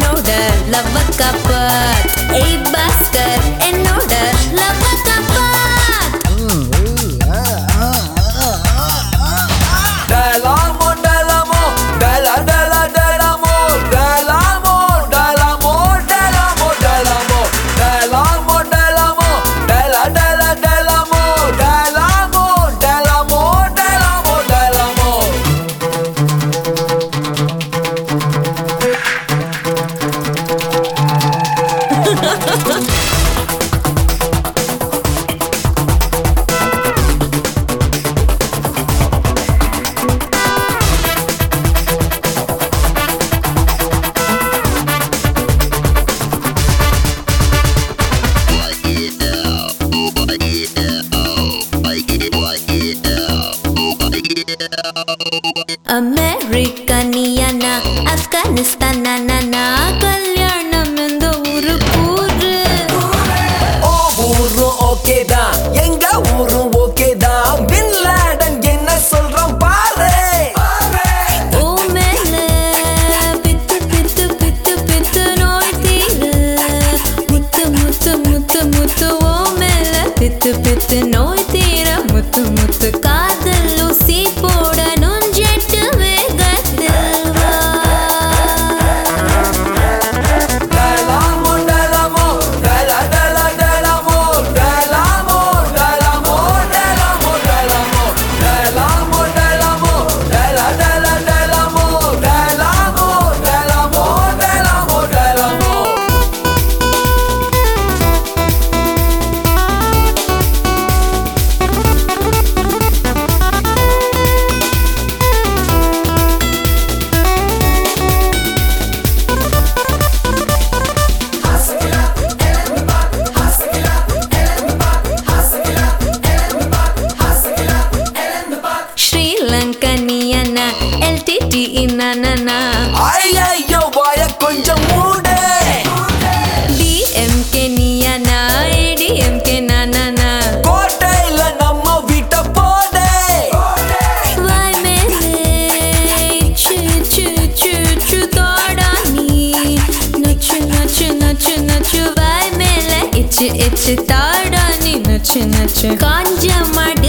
know that. Love a cup நிஸ்தன்னா கல்யாணம் இந்த ஒரு கூறு ஓகே தான் नच इच ताड़ा नच नच कांजा मट